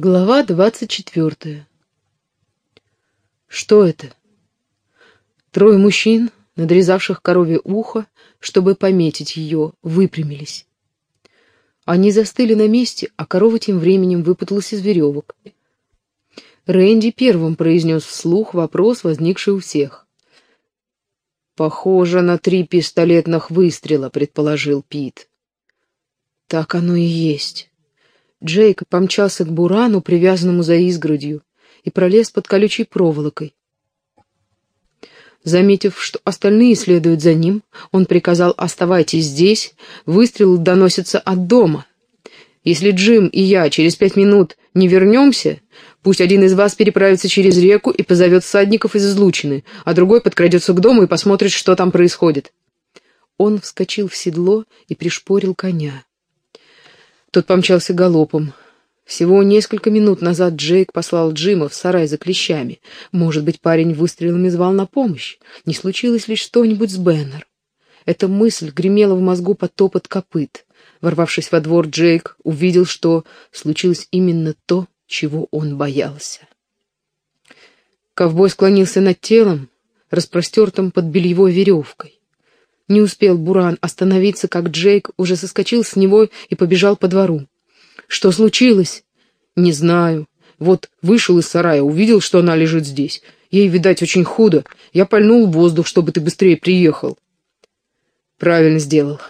Глава двадцать четвертая. Что это? Трое мужчин, надрезавших корове ухо, чтобы пометить ее, выпрямились. Они застыли на месте, а корова тем временем выпуталась из веревок. Рэнди первым произнес вслух вопрос, возникший у всех. «Похоже на три пистолетных выстрела», — предположил Пит. «Так оно и есть». Джейк помчался к бурану, привязанному за изгородью, и пролез под колючей проволокой. Заметив, что остальные следуют за ним, он приказал «оставайтесь здесь, выстрел доносится от дома. Если Джим и я через пять минут не вернемся, пусть один из вас переправится через реку и позовет всадников из излучины, а другой подкрадется к дому и посмотрит, что там происходит». Он вскочил в седло и пришпорил коня. Тот помчался галопом. Всего несколько минут назад Джейк послал Джима в сарай за клещами. Может быть, парень выстрелами звал на помощь. Не случилось ли что-нибудь с Беннер? Эта мысль гремела в мозгу под топот копыт. Ворвавшись во двор, Джейк увидел, что случилось именно то, чего он боялся. Ковбой склонился над телом, распростертым под бельевой веревкой. Не успел Буран остановиться, как Джейк уже соскочил с него и побежал по двору. Что случилось? Не знаю. Вот вышел из сарая, увидел, что она лежит здесь. Ей, видать, очень худо. Я пальнул в воздух, чтобы ты быстрее приехал. Правильно сделал.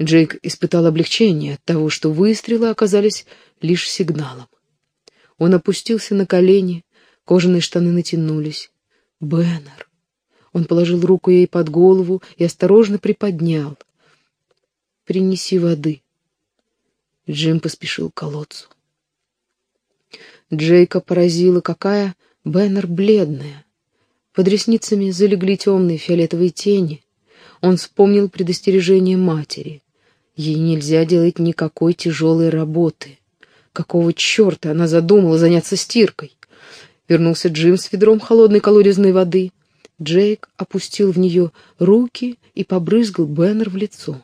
Джейк испытал облегчение от того, что выстрелы оказались лишь сигналом. Он опустился на колени, кожаные штаны натянулись. Беннер. Он положил руку ей под голову и осторожно приподнял. «Принеси воды», Джим поспешил к колодцу. Джейка поразила, какая Беннер бледная. Под ресницами залегли темные фиолетовые тени. Он вспомнил предостережение матери. Ей нельзя делать никакой тяжелой работы. Какого черта она задумала заняться стиркой? Вернулся Джим с ведром холодной колодезной воды. Джейк опустил в нее руки и побрызгал Беннер в лицо.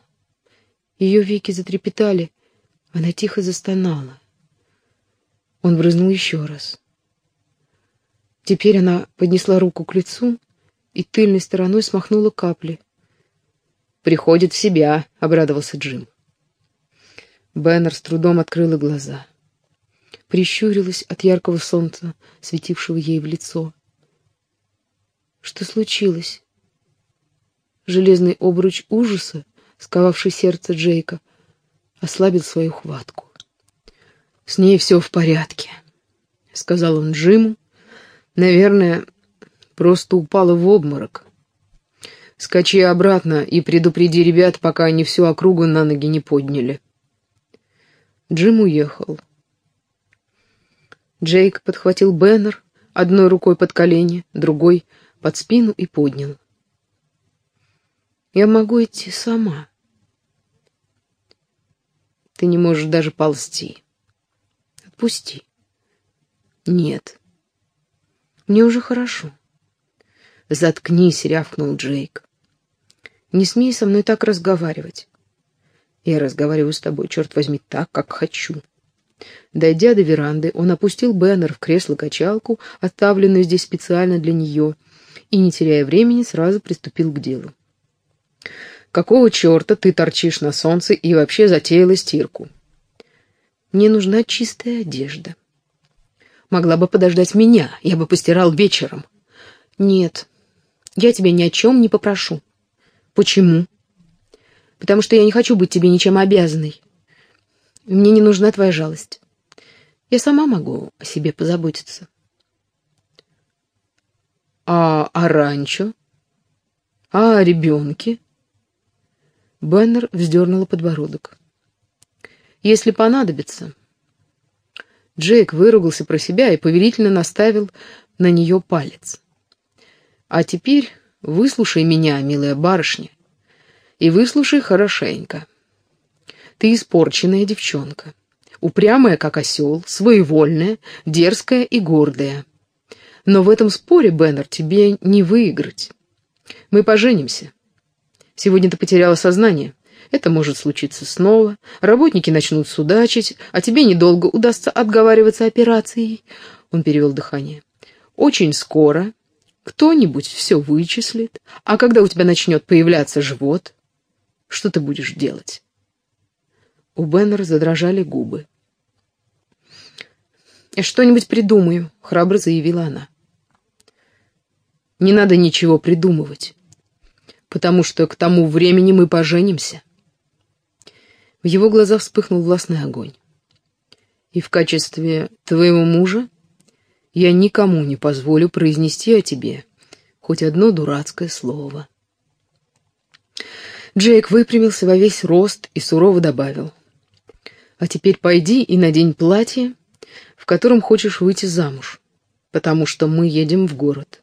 Ее веки затрепетали, она тихо застонала. Он брызнул еще раз. Теперь она поднесла руку к лицу и тыльной стороной смахнула капли. «Приходит в себя», — обрадовался Джим. Беннер с трудом открыла глаза. Прищурилась от яркого солнца, светившего ей в лицо. Что случилось? Железный обруч ужаса, сковавший сердце Джейка, — ослабил свою хватку. «С ней все в порядке», — сказал он Джиму. «Наверное, просто упала в обморок. Скачи обратно и предупреди ребят, пока они всю округу на ноги не подняли». Джим уехал. Джейк подхватил Беннер одной рукой под колени, другой — под спину и поднял. «Я могу идти сама», ты не можешь даже ползти. Отпусти. Нет. Мне уже хорошо. Заткнись, рявкнул Джейк. Не смей со мной так разговаривать. Я разговариваю с тобой, черт возьми, так, как хочу. Дойдя до веранды, он опустил Беннер в кресло-качалку, оставленную здесь специально для нее, и, не теряя времени, сразу приступил к делу. Какого черта ты торчишь на солнце и вообще затеяла стирку? Мне нужна чистая одежда. Могла бы подождать меня, я бы постирал вечером. Нет, я тебя ни о чем не попрошу. Почему? Потому что я не хочу быть тебе ничем обязанной. Мне не нужна твоя жалость. Я сама могу о себе позаботиться. А о ранчо? А о ребенке? Беннер вздернула подбородок. «Если понадобится...» Джейк выругался про себя и повелительно наставил на нее палец. «А теперь выслушай меня, милая барышня, и выслушай хорошенько. Ты испорченная девчонка, упрямая, как осел, своевольная, дерзкая и гордая. Но в этом споре, Беннер, тебе не выиграть. Мы поженимся, Сегодня ты потеряла сознание. Это может случиться снова. Работники начнут судачить, а тебе недолго удастся отговариваться операцией. Он перевел дыхание. Очень скоро кто-нибудь все вычислит, а когда у тебя начнет появляться живот, что ты будешь делать? У Беннера задрожали губы. «Я что-нибудь придумаю», — храбро заявила она. «Не надо ничего придумывать, потому что к тому времени мы поженимся». В его глазах вспыхнул властный огонь. «И в качестве твоего мужа я никому не позволю произнести о тебе хоть одно дурацкое слово». Джейк выпрямился во весь рост и сурово добавил. «А теперь пойди и надень платье, в котором хочешь выйти замуж, потому что мы едем в город.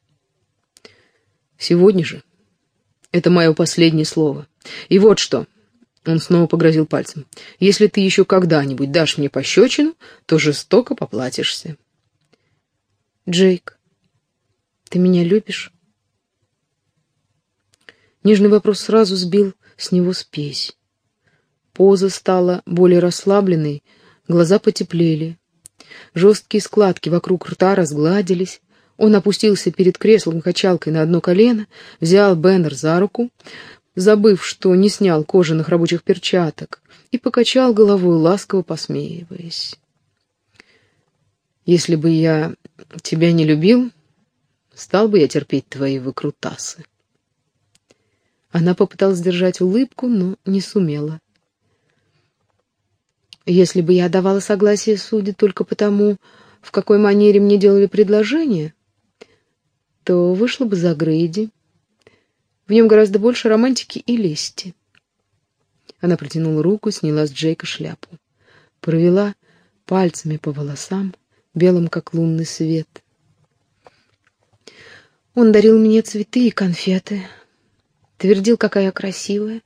Сегодня же. Это мое последнее слово. И вот что...» Он снова погрозил пальцем. «Если ты еще когда-нибудь дашь мне пощечину, то жестоко поплатишься». «Джейк, ты меня любишь?» Нежный вопрос сразу сбил с него спесь. Поза стала более расслабленной, глаза потеплели. Жесткие складки вокруг рта разгладились. Он опустился перед креслом-качалкой на одно колено, взял Беннер за руку, забыв, что не снял кожаных рабочих перчаток, и покачал головой, ласково посмеиваясь. «Если бы я тебя не любил, стал бы я терпеть твои выкрутасы». Она попыталась сдержать улыбку, но не сумела. «Если бы я давала согласие судить только потому, в какой манере мне делали предложение, то вышло бы за Грейди». В нем гораздо больше романтики и лести. Она протянула руку, сняла с Джейка шляпу. Провела пальцами по волосам, белым как лунный свет. Он дарил мне цветы и конфеты. Твердил, какая я красивая.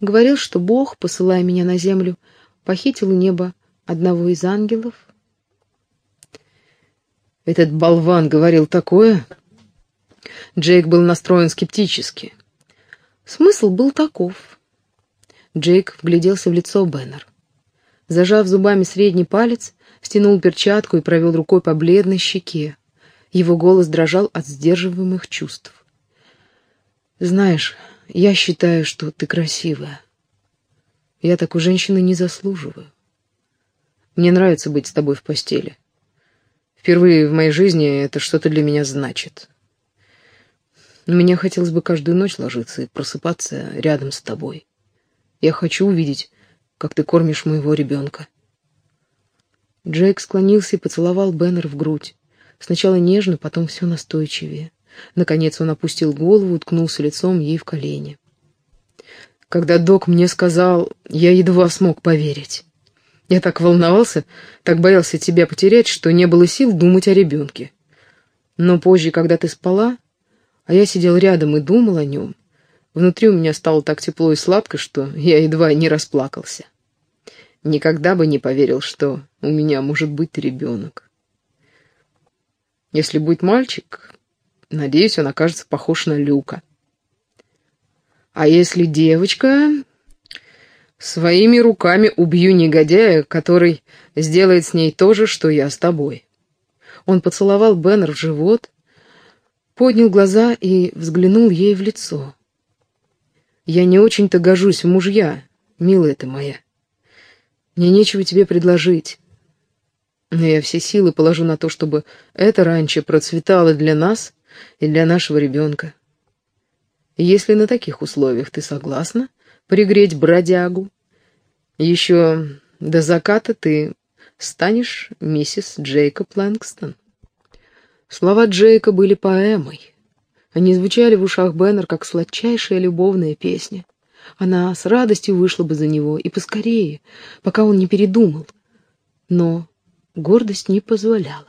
Говорил, что Бог, посылая меня на землю, похитил у неба одного из ангелов. Этот болван говорил такое, Джейк был настроен скептически. Смысл был таков. Джейк вгляделся в лицо Беннер. Зажав зубами средний палец, стянул перчатку и провел рукой по бледной щеке. Его голос дрожал от сдерживаемых чувств. «Знаешь, я считаю, что ты красивая. Я такой женщины не заслуживаю. Мне нравится быть с тобой в постели. Впервые в моей жизни это что-то для меня значит. Мне хотелось бы каждую ночь ложиться и просыпаться рядом с тобой. Я хочу увидеть, как ты кормишь моего ребенка. Джейк склонился и поцеловал Беннер в грудь. Сначала нежно, потом все настойчивее. Наконец он опустил голову, уткнулся лицом ей в колени. Когда док мне сказал, я едва смог поверить. Я так волновался, так боялся тебя потерять, что не было сил думать о ребенке. Но позже, когда ты спала, а я сидел рядом и думал о нем. Внутри у меня стало так тепло и сладко, что я едва не расплакался. Никогда бы не поверил, что у меня может быть ребенок. Если будет мальчик, надеюсь, он окажется похож на Люка. А если девочка, своими руками убью негодяя, который сделает с ней то же, что я с тобой. Он поцеловал Беннер в живот, поднял глаза и взглянул ей в лицо. «Я не очень-то гожусь в мужья, милая ты моя. Мне нечего тебе предложить. Но я все силы положу на то, чтобы это раньше процветало для нас и для нашего ребенка. если на таких условиях ты согласна пригреть бродягу, еще до заката ты станешь миссис Джейкоб Лэнгстон». Слова Джейка были поэмой. Они звучали в ушах Беннер, как сладчайшая любовная песня. Она с радостью вышла бы за него, и поскорее, пока он не передумал. Но гордость не позволяла.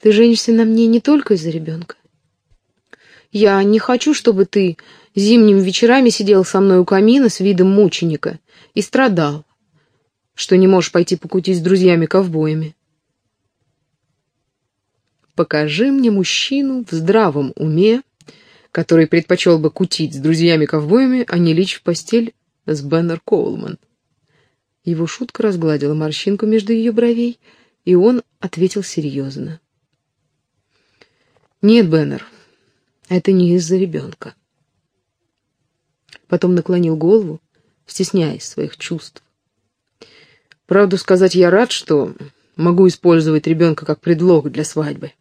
«Ты женишься на мне не только из-за ребенка. Я не хочу, чтобы ты зимними вечерами сидел со мной у камина с видом мученика и страдал, что не можешь пойти покутить с друзьями-ковбоями. Покажи мне мужчину в здравом уме, который предпочел бы кутить с друзьями-ковбоями, а не лечь в постель с Беннер Коулман. Его шутка разгладила морщинку между ее бровей, и он ответил серьезно. «Нет, Беннер, это не из-за ребенка». Потом наклонил голову, стесняясь своих чувств. «Правду сказать, я рад, что могу использовать ребенка как предлог для свадьбы.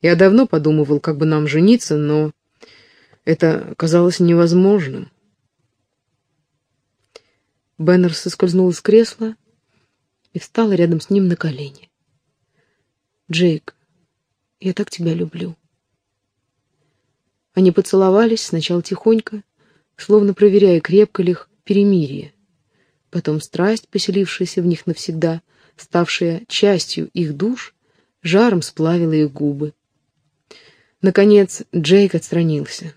Я давно подумывал, как бы нам жениться, но это казалось невозможным. Беннер соскользнул из кресла и встала рядом с ним на колени. «Джейк, я так тебя люблю». Они поцеловались сначала тихонько, словно проверяя, крепко ли их перемирие. Потом страсть, поселившаяся в них навсегда, ставшая частью их душ, жаром сплавила их губы. Наконец Джейк отстранился.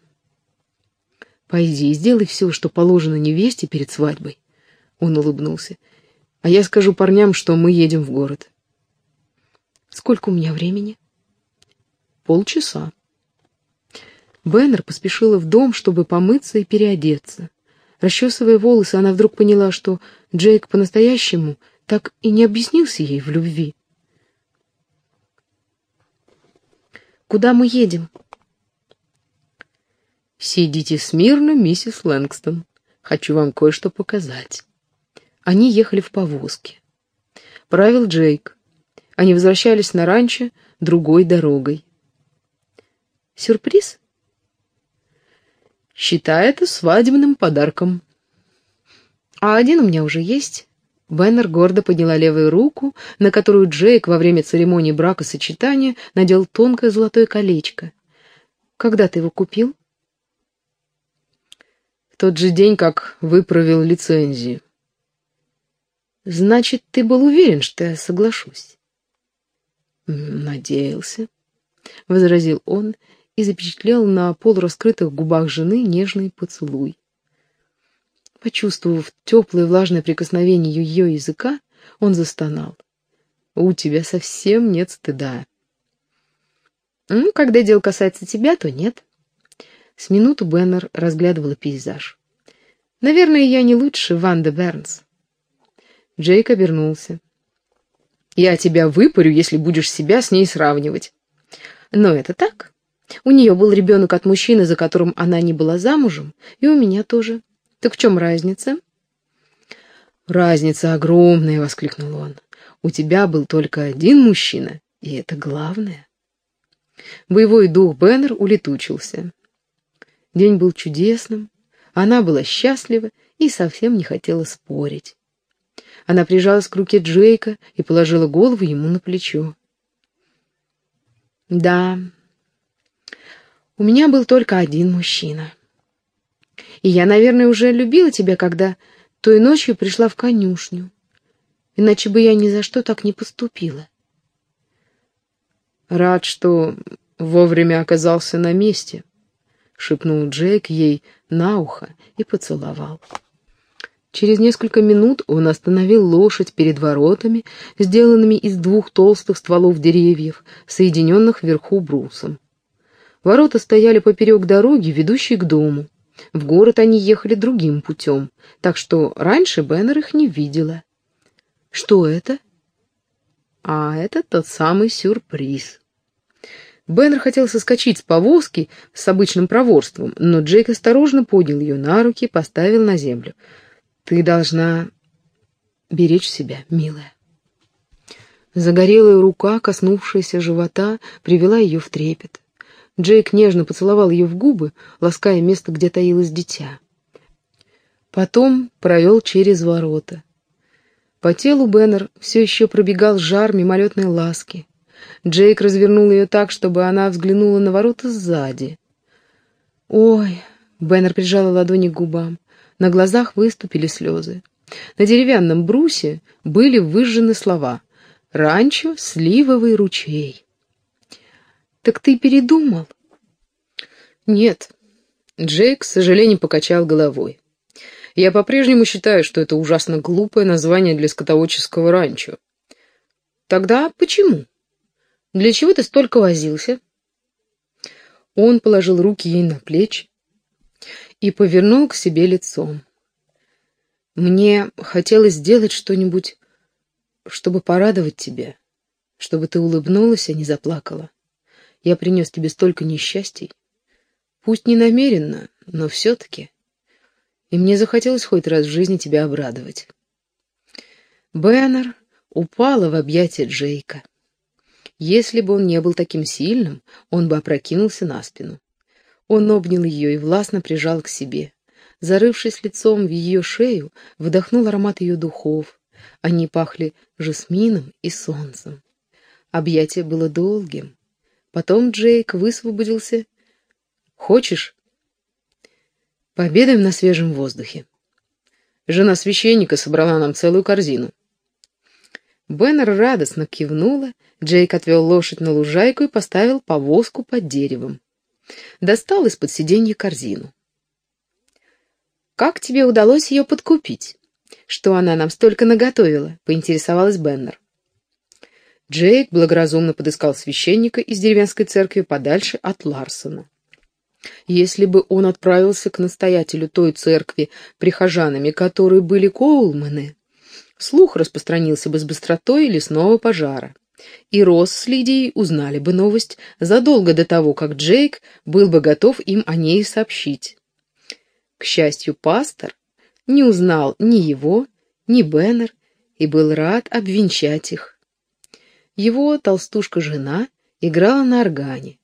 «Пойди, сделай все, что положено невесте перед свадьбой». Он улыбнулся. «А я скажу парням, что мы едем в город». «Сколько у меня времени?» «Полчаса». Беннер поспешила в дом, чтобы помыться и переодеться. Расчесывая волосы, она вдруг поняла, что Джейк по-настоящему так и не объяснился ей в любви. «Куда мы едем?» «Сидите смирно, миссис Лэнгстон. Хочу вам кое-что показать». Они ехали в повозке. Правил Джейк. Они возвращались на ранчо другой дорогой. «Сюрприз?» «Считай это свадебным подарком». «А один у меня уже есть». Беннер гордо подняла левую руку, на которую Джейк во время церемонии бракосочетания надел тонкое золотое колечко. «Когда ты его купил?» тот же день, как выправил лицензию. Значит, ты был уверен, что я соглашусь? Надеялся, — возразил он и запечатлел на полураскрытых губах жены нежный поцелуй. Почувствовав теплое влажное прикосновение ее языка, он застонал. «У тебя совсем нет стыда». «Ну, когда дело касается тебя, то нет». С минуту Беннер разглядывала пейзаж. «Наверное, я не лучше Ванда Бернс». Джейк обернулся. «Я тебя выпарю, если будешь себя с ней сравнивать». «Но это так. У нее был ребенок от мужчины, за которым она не была замужем, и у меня тоже. Так в чем разница?» «Разница огромная!» — воскликнул он. «У тебя был только один мужчина, и это главное». Боевой дух Беннер улетучился. День был чудесным, она была счастлива и совсем не хотела спорить. Она прижалась к руке Джейка и положила голову ему на плечо. «Да, у меня был только один мужчина. И я, наверное, уже любила тебя, когда той ночью пришла в конюшню. Иначе бы я ни за что так не поступила». «Рад, что вовремя оказался на месте», шепнул Джейк ей на ухо и поцеловал. Через несколько минут он остановил лошадь перед воротами, сделанными из двух толстых стволов деревьев, соединенных вверху брусом. Ворота стояли поперек дороги, ведущей к дому. В город они ехали другим путем, так что раньше Беннер их не видела. «Что это?» «А это тот самый сюрприз», Беннер хотел соскочить с повозки с обычным проворством, но Джейк осторожно поднял ее на руки, поставил на землю. «Ты должна беречь себя, милая». Загорелая рука, коснувшаяся живота, привела ее в трепет. Джейк нежно поцеловал ее в губы, лаская место, где таилось дитя. Потом провел через ворота. По телу Беннер все еще пробегал жар мимолетной ласки. Джейк развернул ее так, чтобы она взглянула на ворота сзади. «Ой!» — Беннер прижала ладони к губам. На глазах выступили слезы. На деревянном брусе были выжжены слова «Ранчо, сливовый ручей». «Так ты передумал?» «Нет». Джейк с сожалением покачал головой. «Я по-прежнему считаю, что это ужасно глупое название для скотоводческого ранчо». «Тогда почему?» Для чего ты столько возился? Он положил руки ей на плечи и повернул к себе лицом. «Мне хотелось сделать что-нибудь, чтобы порадовать тебя, чтобы ты улыбнулась, а не заплакала. Я принес тебе столько несчастий. Пусть не намеренно, но все-таки. И мне захотелось хоть раз в жизни тебя обрадовать». Бэннер упала в объятия Джейка. Если бы он не был таким сильным, он бы опрокинулся на спину. Он обнял ее и властно прижал к себе. Зарывшись лицом в ее шею, вдохнул аромат ее духов. Они пахли жасмином и солнцем. Объятие было долгим. Потом Джейк высвободился. «Хочешь?» «Пообедаем на свежем воздухе». Жена священника собрала нам целую корзину. Беннер радостно кивнула, Джейк отвел лошадь на лужайку и поставил повозку под деревом. Достал из-под сиденья корзину. «Как тебе удалось ее подкупить? Что она нам столько наготовила?» — поинтересовалась Беннер. Джейк благоразумно подыскал священника из деревенской церкви подальше от Ларсона. Если бы он отправился к настоятелю той церкви прихожанами, которые были Коулманы, слух распространился бы с быстротой лесного пожара. И Росс с Лидией узнали бы новость задолго до того, как Джейк был бы готов им о ней сообщить. К счастью, пастор не узнал ни его, ни Беннер и был рад обвенчать их. Его толстушка-жена играла на органе,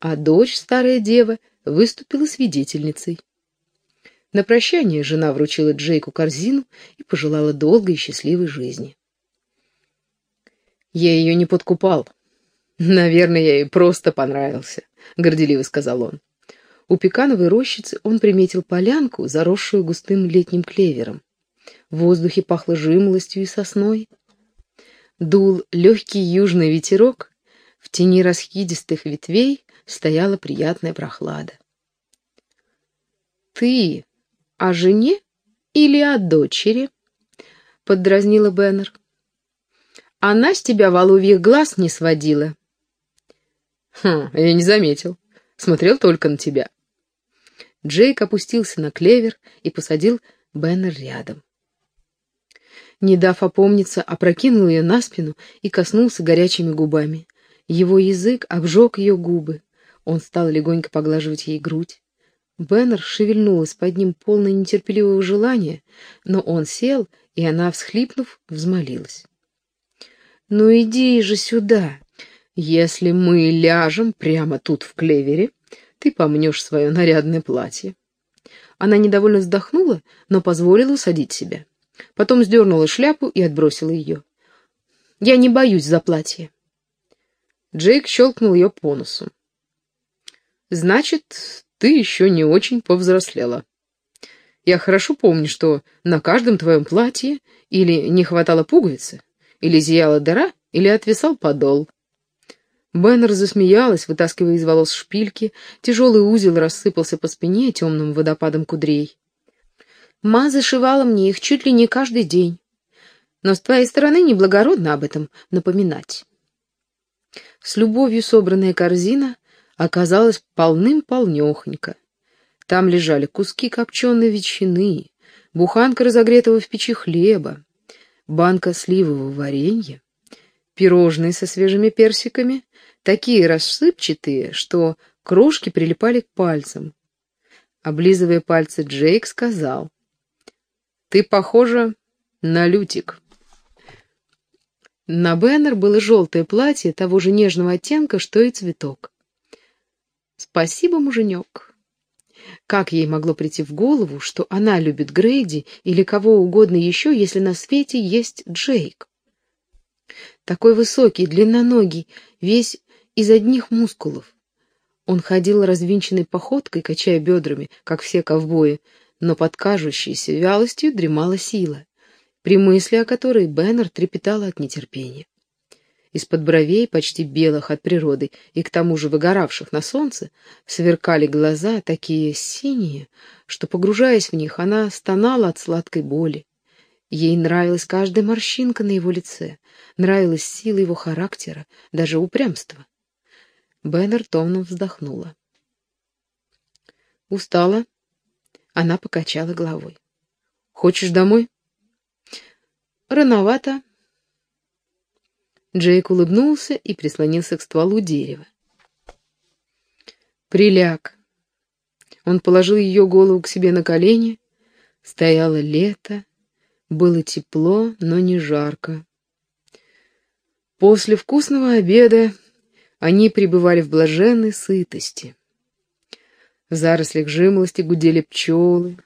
а дочь, старая дева, выступила свидетельницей. На прощание жена вручила Джейку корзину и пожелала долгой и счастливой жизни. «Я ее не подкупал. Наверное, я ей просто понравился», — горделиво сказал он. У пекановой рощицы он приметил полянку, заросшую густым летним клевером. В воздухе пахло жимолостью и сосной. Дул легкий южный ветерок, в тени расхидистых ветвей стояла приятная прохлада. «Ты о жене или о дочери?» — поддразнила Беннер. «Она с тебя воловьих глаз не сводила». «Хм, я не заметил. Смотрел только на тебя». Джейк опустился на клевер и посадил Беннер рядом. Не дав опомниться, опрокинул ее на спину и коснулся горячими губами. Его язык обжег ее губы. Он стал легонько поглаживать ей грудь. Беннер шевельнулась под ним полное нетерпеливого желания, но он сел, и она, всхлипнув, взмолилась. «Ну иди же сюда! Если мы ляжем прямо тут в клевере, ты помнешь свое нарядное платье». Она недовольно вздохнула, но позволила усадить себя. Потом сдернула шляпу и отбросила ее. «Я не боюсь за платье». Джейк щелкнул ее по носу. «Значит, ты еще не очень повзрослела. Я хорошо помню, что на каждом твоем платье или не хватало пуговицы, или зияла дыра, или отвисал подол. Беннер засмеялась, вытаскивая из волос шпильки, тяжелый узел рассыпался по спине темным водопадом кудрей. Ма зашивала мне их чуть ли не каждый день, но с твоей стороны неблагородно об этом напоминать. С любовью собранная корзина оказалась полным-полнехонько. Там лежали куски копченой ветчины, буханка разогретого в печи хлеба, банка сливового варенья, пирожные со свежими персиками, такие рассыпчатые, что крошки прилипали к пальцам. Облизывая пальцы, Джейк сказал, «Ты похожа на Лютик». На Беннер было желтое платье того же нежного оттенка, что и цветок. Спасибо, муженек. Как ей могло прийти в голову, что она любит Грейди или кого угодно еще, если на свете есть Джейк? Такой высокий, длинноногий, весь из одних мускулов. Он ходил развинченной походкой, качая бедрами, как все ковбои, но под кажущейся вялостью дремала сила, при мысли о которой Беннер трепетала от нетерпения. Из-под бровей, почти белых от природы и к тому же выгоравших на солнце, сверкали глаза, такие синие, что, погружаясь в них, она стонала от сладкой боли. Ей нравилась каждая морщинка на его лице, нравилась сила его характера, даже упрямство. Беннер томно вздохнула. Устала? Она покачала головой. Хочешь домой? Рановато. Джейк улыбнулся и прислонился к стволу дерева. Приляг. Он положил ее голову к себе на колени. Стояло лето, было тепло, но не жарко. После вкусного обеда они пребывали в блаженной сытости. В зарослях жимолости гудели пчелы.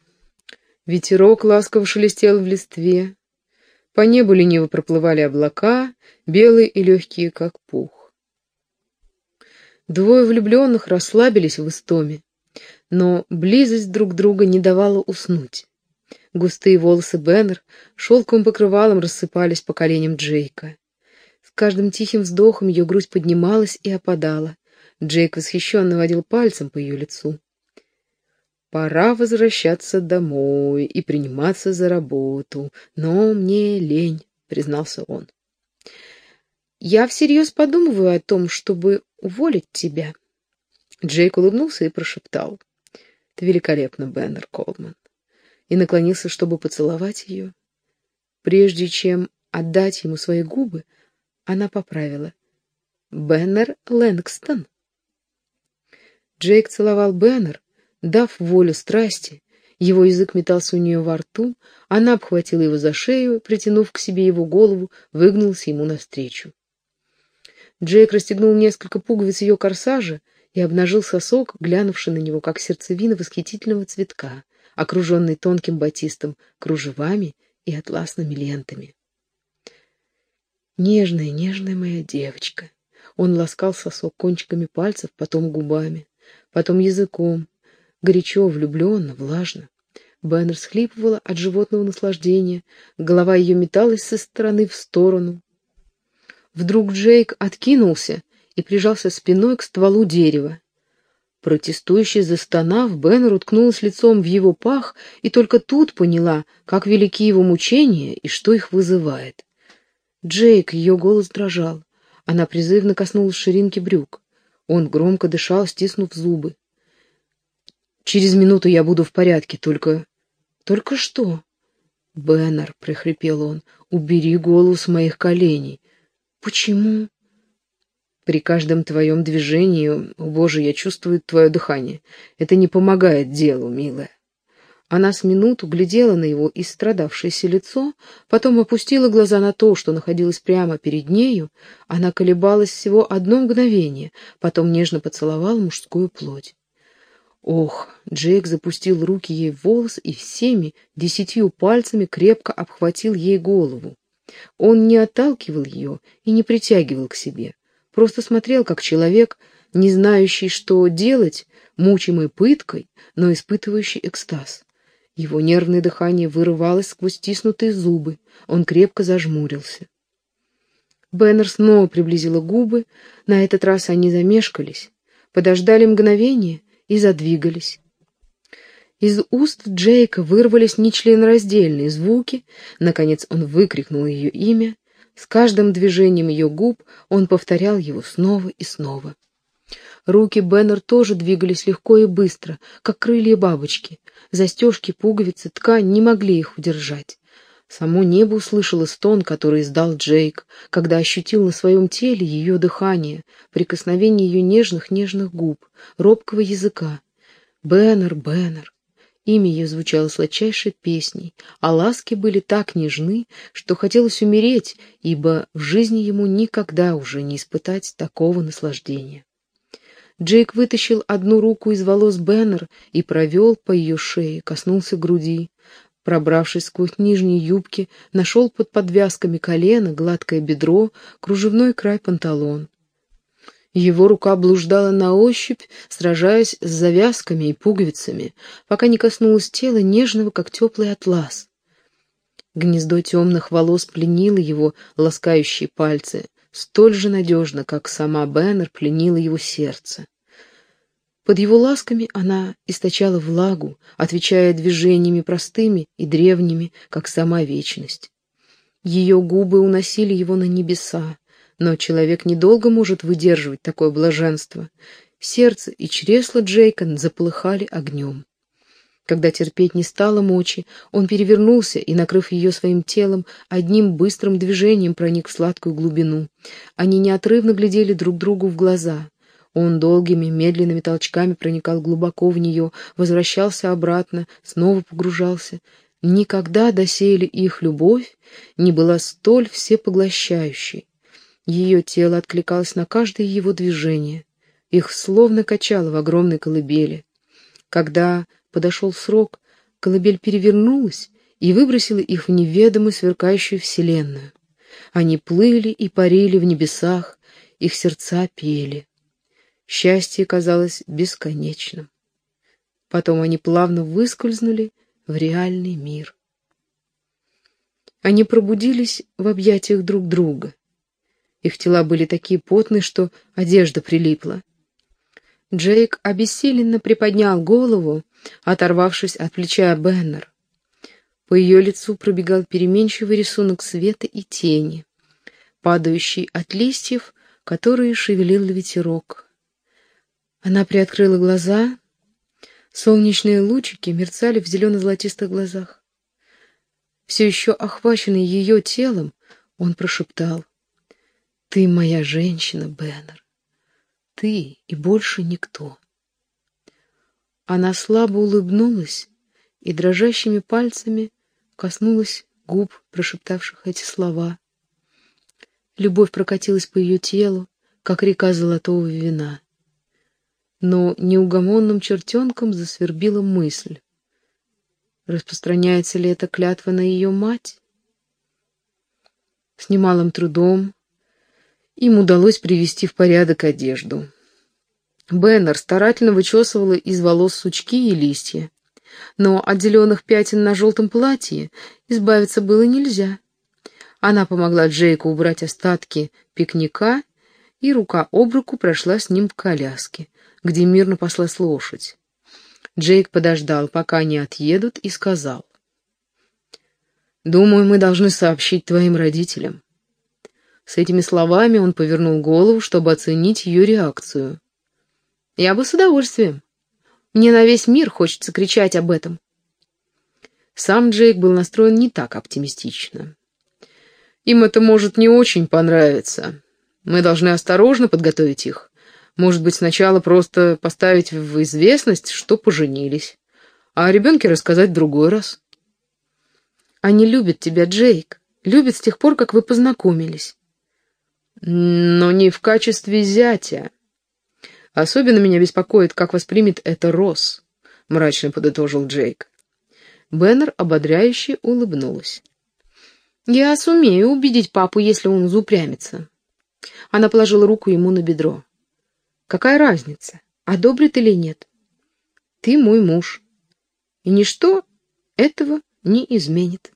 Ветерок ласково шелестел в листве. По небу лениво проплывали облака, белые и легкие, как пух. Двое влюбленных расслабились в истоме, но близость друг друга не давала уснуть. Густые волосы Беннер шелковым покрывалом рассыпались по коленям Джейка. С каждым тихим вздохом ее грудь поднималась и опадала. Джейк восхищенно водил пальцем по ее лицу. Пора возвращаться домой и приниматься за работу, но мне лень, признался он. Я всерьез подумываю о том, чтобы уволить тебя. Джейк улыбнулся и прошептал. Ты великолепна, Беннер Колман. И наклонился, чтобы поцеловать ее. Прежде чем отдать ему свои губы, она поправила. Беннер Лэнгстон. Джейк целовал Беннер, Дав волю страсти, его язык метался у нее во рту, она обхватила его за шею, притянув к себе его голову, выгнулась ему навстречу. Джейк расстегнул несколько пуговиц ее корсажа и обнажил сосок, глянувший на него, как сердцевина восхитительного цветка, окруженный тонким батистом, кружевами и атласными лентами. Нежная, нежная моя девочка. Он ласкал сосок кончиками пальцев, потом губами, потом языком, горячо, влюбленно, влажно. Беннер схлипывала от животного наслаждения, голова ее металась со стороны в сторону. Вдруг Джейк откинулся и прижался спиной к стволу дерева. Протестующий застонав, Беннер уткнулась лицом в его пах и только тут поняла, как велики его мучения и что их вызывает. Джейк, ее голос дрожал. Она призывно коснулась ширинки брюк. Он громко дышал, стиснув зубы. Через минуту я буду в порядке, только... Только что? Беннер, прохрипел он, убери голову с моих коленей. Почему? При каждом твоем движении, о боже, я чувствую твое дыхание. Это не помогает делу, милая. Она с минуту глядела на его истрадавшееся лицо, потом опустила глаза на то, что находилось прямо перед нею. Она колебалась всего одно мгновение, потом нежно поцеловала мужскую плоть. Ох, Джейк запустил руки ей в волос и всеми десятью пальцами крепко обхватил ей голову. Он не отталкивал ее и не притягивал к себе, просто смотрел как человек, не знающий, что делать, мучимый пыткой, но испытывающий экстаз. Его нервное дыхание вырывалось сквозь стиснутые зубы, он крепко зажмурился. Беннер снова приблизила губы, на этот раз они замешкались, подождали мгновение — и задвигались. Из уст Джейка вырвались нечленораздельные звуки, наконец он выкрикнул ее имя, с каждым движением ее губ он повторял его снова и снова. Руки Беннер тоже двигались легко и быстро, как крылья бабочки. Застежки, пуговицы, ткань не могли их удержать. Само небо услышало стон, который издал Джейк, когда ощутил на своем теле ее дыхание, прикосновение ее нежных-нежных губ, робкого языка. Беннер, Беннер. Имя ее звучало сладчайшей песней, а ласки были так нежны, что хотелось умереть, ибо в жизни ему никогда уже не испытать такого наслаждения. Джейк вытащил одну руку из волос Беннер и провел по ее шее, коснулся груди. Пробравшись сквозь нижние юбки, нашел под подвязками колено, гладкое бедро, кружевной край панталон. Его рука блуждала на ощупь, сражаясь с завязками и пуговицами, пока не коснулась тела нежного, как теплый атлас. Гнездо темных волос пленило его ласкающие пальцы, столь же надежно, как сама Беннер пленила его сердце. Под его ласками она источала влагу, отвечая движениями простыми и древними, как сама вечность. Ее губы уносили его на небеса, но человек недолго может выдерживать такое блаженство. Сердце и чресло Джейка заполыхали огнем. Когда терпеть не стало мочи, он перевернулся и, накрыв ее своим телом, одним быстрым движением проник в сладкую глубину. Они неотрывно глядели друг другу в глаза. Он долгими, медленными толчками проникал глубоко в нее, возвращался обратно, снова погружался. Никогда доселе их любовь не была столь всепоглощающей. Ее тело откликалось на каждое его движение. Их словно качало в огромной колыбели. Когда подошел срок, колыбель перевернулась и выбросила их в неведомую сверкающую вселенную. Они плыли и парили в небесах, их сердца пели. Счастье казалось бесконечным. Потом они плавно выскользнули в реальный мир. Они пробудились в объятиях друг друга. Их тела были такие потные, что одежда прилипла. Джейк обессиленно приподнял голову, оторвавшись от плеча Беннер. По ее лицу пробегал переменчивый рисунок света и тени, падающий от листьев, которые шевелил ветерок. Она приоткрыла глаза. Солнечные лучики мерцали в зелено-золотистых глазах. Все еще охваченный ее телом, он прошептал. «Ты моя женщина, Беннер. Ты и больше никто». Она слабо улыбнулась и дрожащими пальцами коснулась губ, прошептавших эти слова. Любовь прокатилась по ее телу, как река золотого вина но неугомонным чертенком засвербила мысль. Распространяется ли эта клятва на ее мать? С немалым трудом им удалось привести в порядок одежду. Беннер старательно вычесывала из волос сучки и листья, но от зеленых пятен на желтом платье избавиться было нельзя. Она помогла Джейку убрать остатки пикника, и рука об руку прошла с ним в коляске где мирно паслась лошадь. Джейк подождал, пока они отъедут, и сказал. «Думаю, мы должны сообщить твоим родителям». С этими словами он повернул голову, чтобы оценить ее реакцию. «Я бы с удовольствием. Мне на весь мир хочется кричать об этом». Сам Джейк был настроен не так оптимистично. «Им это может не очень понравиться. Мы должны осторожно подготовить их. Может быть, сначала просто поставить в известность, что поженились, а о ребенке рассказать другой раз. Они любят тебя, Джейк. Любят с тех пор, как вы познакомились. Но не в качестве зятя. Особенно меня беспокоит, как воспримет это Росс, мрачно подытожил Джейк. Беннер ободряюще улыбнулась. «Я сумею убедить папу, если он заупрямится». Она положила руку ему на бедро. Какая разница, одобрит или нет? Ты мой муж, и ничто этого не изменит.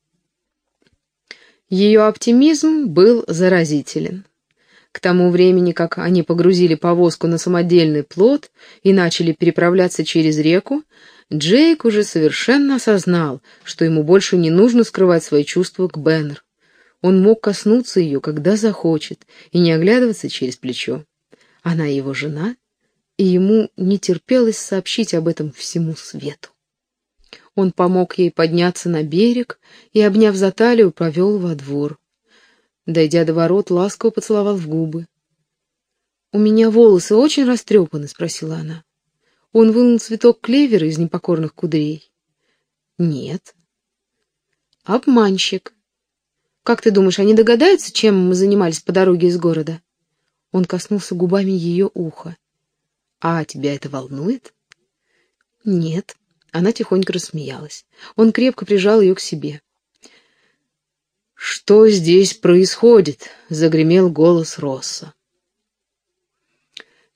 Ее оптимизм был заразителен. К тому времени, как они погрузили повозку на самодельный плот и начали переправляться через реку, Джейк уже совершенно осознал, что ему больше не нужно скрывать свои чувства к Беннер. Он мог коснуться ее, когда захочет, и не оглядываться через плечо. Она его жена, и ему не терпелось сообщить об этом всему свету. Он помог ей подняться на берег и, обняв за талию, провел во двор. Дойдя до ворот, ласково поцеловал в губы. «У меня волосы очень растрепаны?» — спросила она. Он вынул цветок клевера из непокорных кудрей. «Нет». «Обманщик. Как ты думаешь, они догадаются, чем мы занимались по дороге из города?» Он коснулся губами ее уха. «А тебя это волнует?» «Нет». Она тихонько рассмеялась. Он крепко прижал ее к себе. «Что здесь происходит?» — загремел голос Росса.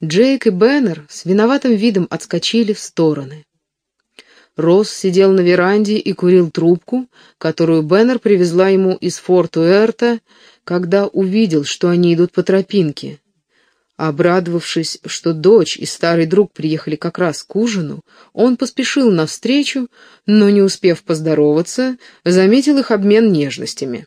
Джейк и Беннер с виноватым видом отскочили в стороны. Росс сидел на веранде и курил трубку, которую Беннер привезла ему из форта Уэрта, когда увидел, что они идут по тропинке, Обрадовавшись, что дочь и старый друг приехали как раз к ужину, он поспешил навстречу, но, не успев поздороваться, заметил их обмен нежностями.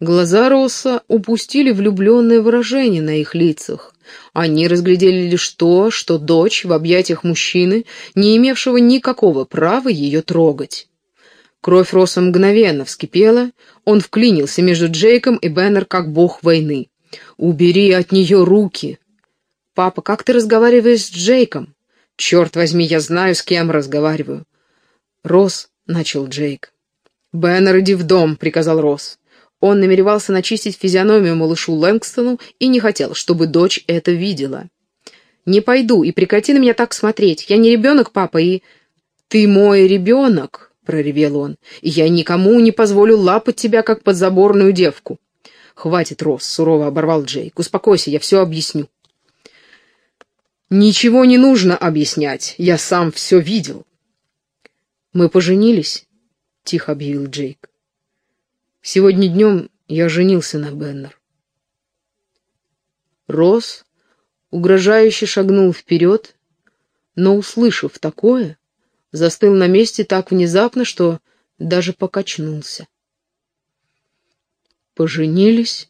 Глаза Росса упустили влюбленное выражение на их лицах, Они разглядели лишь то, что дочь в объятиях мужчины, не имевшего никакого права ее трогать. Кровь Росса мгновенно вскипела, он вклинился между Джейком и Беннер как бог войны. «Убери от нее руки!» «Папа, как ты разговариваешь с Джейком?» «Черт возьми, я знаю, с кем разговариваю». «Росс», — начал Джейк. «Беннер, иди в дом», — приказал Росс. Он намеревался начистить физиономию малышу Лэнгстону и не хотел, чтобы дочь это видела. «Не пойду, и прекрати на меня так смотреть. Я не ребенок, папа, и...» «Ты мой ребенок», — проревел он, — «и я никому не позволю лапать тебя, как подзаборную девку». «Хватит, Росс», — сурово оборвал Джейк. «Успокойся, я все объясню». «Ничего не нужно объяснять, я сам все видел». «Мы поженились», — тихо объявил Джейк. Сегодня днем я женился на Беннер. Росс угрожающе шагнул вперед, но, услышав такое, застыл на месте так внезапно, что даже покачнулся. Поженились?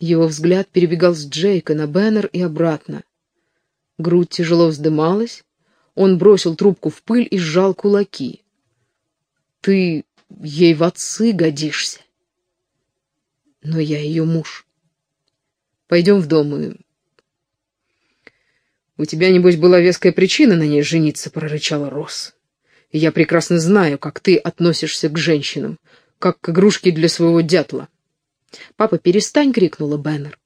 Его взгляд перебегал с Джейка на Беннер и обратно. Грудь тяжело вздымалась, он бросил трубку в пыль и сжал кулаки. «Ты ей в отцы годишься. Но я ее муж. Пойдем в дом и... «У тебя, небось, была веская причина на ней жениться», — прорычала Рос. «И я прекрасно знаю, как ты относишься к женщинам, как к игрушке для своего дятла». «Папа, перестань!» — крикнула Беннер.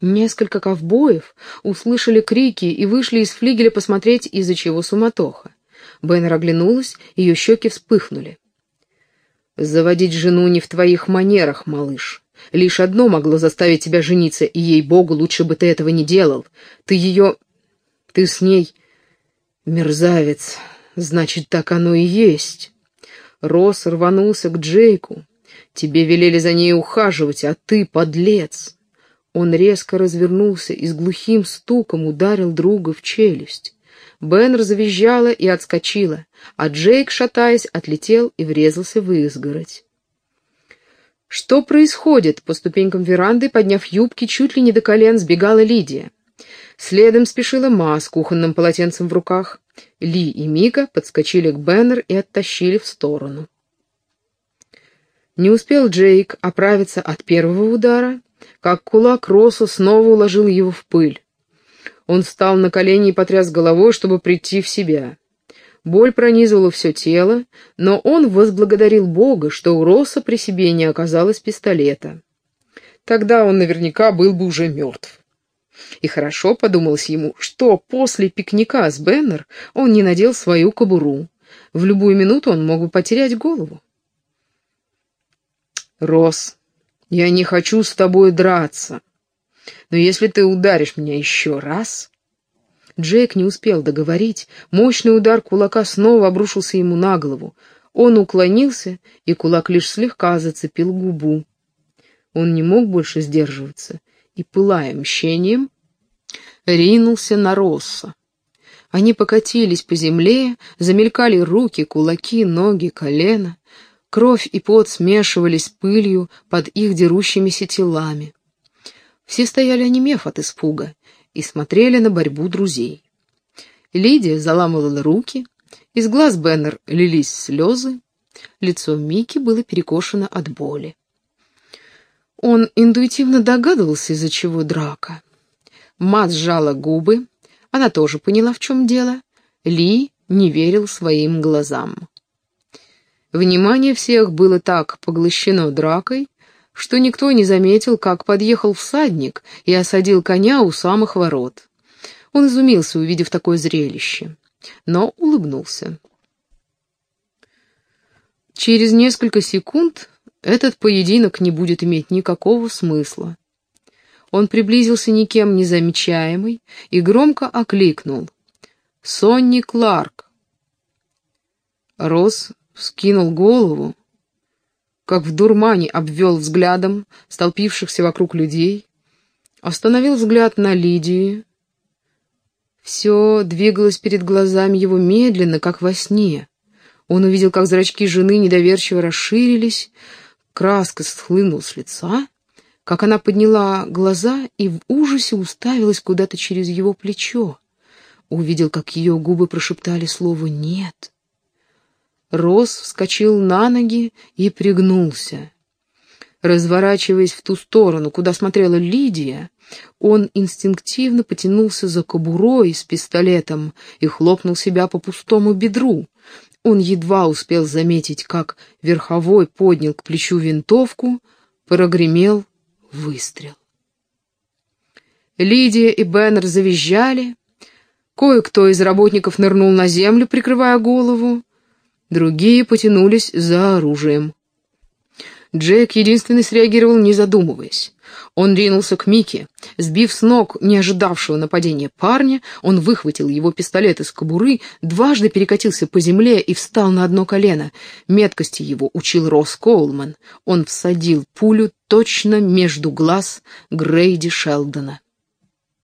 Несколько ковбоев услышали крики и вышли из флигеля посмотреть, из-за чего суматоха. Беннер оглянулась, ее щеки вспыхнули. Заводить жену не в твоих манерах, малыш. Лишь одно могло заставить тебя жениться, и, ей-богу, лучше бы ты этого не делал. Ты ее... Ты с ней... Мерзавец. Значит, так оно и есть. Росс рванулся к Джейку. Тебе велели за ней ухаживать, а ты подлец. Он резко развернулся и с глухим стуком ударил друга в челюсть. Бен завизжала и отскочила, а Джейк, шатаясь, отлетел и врезался в изгородь. «Что происходит?» По ступенькам веранды, подняв юбки чуть ли не до колен, сбегала Лидия. Следом спешила Ма с кухонным полотенцем в руках. Ли и Мика подскочили к Беннер и оттащили в сторону. Не успел Джейк оправиться от первого удара, как кулак Росса снова уложил его в пыль. Он встал на колени и потряс головой, чтобы прийти в себя. Боль пронизывала все тело, но он возблагодарил Бога, что у Росса при себе не оказалось пистолета. Тогда он наверняка был бы уже мертв. И хорошо подумалось ему, что после пикника с Беннер он не надел свою кобуру. В любую минуту он мог бы потерять голову. «Росс, я не хочу с тобой драться», но если ты ударишь меня еще раз...» Джейк не успел договорить. Мощный удар кулака снова обрушился ему на голову. Он уклонился, и кулак лишь слегка зацепил губу. Он не мог больше сдерживаться и, пылая мщением, ринулся на Росса. Они покатились по земле, замелькали руки, кулаки, ноги, колено. Кровь и пот смешивались пылью под их дерущимися телами. Все стояли онемев от испуга и смотрели на борьбу друзей. Лидия заламывала руки, из глаз Беннер лились слезы, лицо Мики было перекошено от боли. Он интуитивно догадывался, из-за чего драка. Мат сжала губы, она тоже поняла, в чем дело. Ли не верил своим глазам. Внимание всех было так поглощено дракой, что никто не заметил, как подъехал всадник и осадил коня у самых ворот. Он изумился, увидев такое зрелище, но улыбнулся. Через несколько секунд этот поединок не будет иметь никакого смысла. Он приблизился никем не замечаемый и громко окликнул. «Сонни Кларк!» Рос вскинул голову, как в дурмане обвел взглядом столпившихся вокруг людей, остановил взгляд на Лидии. Все двигалось перед глазами его медленно, как во сне. Он увидел, как зрачки жены недоверчиво расширились, краска схлынула с лица, как она подняла глаза и в ужасе уставилась куда-то через его плечо. Увидел, как ее губы прошептали слово «нет». Рос вскочил на ноги и пригнулся. Разворачиваясь в ту сторону, куда смотрела Лидия, он инстинктивно потянулся за кобурой с пистолетом и хлопнул себя по пустому бедру. Он едва успел заметить, как верховой поднял к плечу винтовку, прогремел выстрел. Лидия и Беннер завизжали. Кое-кто из работников нырнул на землю, прикрывая голову. Другие потянулись за оружием. Джек единственный среагировал, не задумываясь. Он ринулся к Мике. Сбив с ног не ожидавшего нападения парня, он выхватил его пистолет из кобуры, дважды перекатился по земле и встал на одно колено. Меткости его учил Росс Коулман. Он всадил пулю точно между глаз Грейди Шелдона.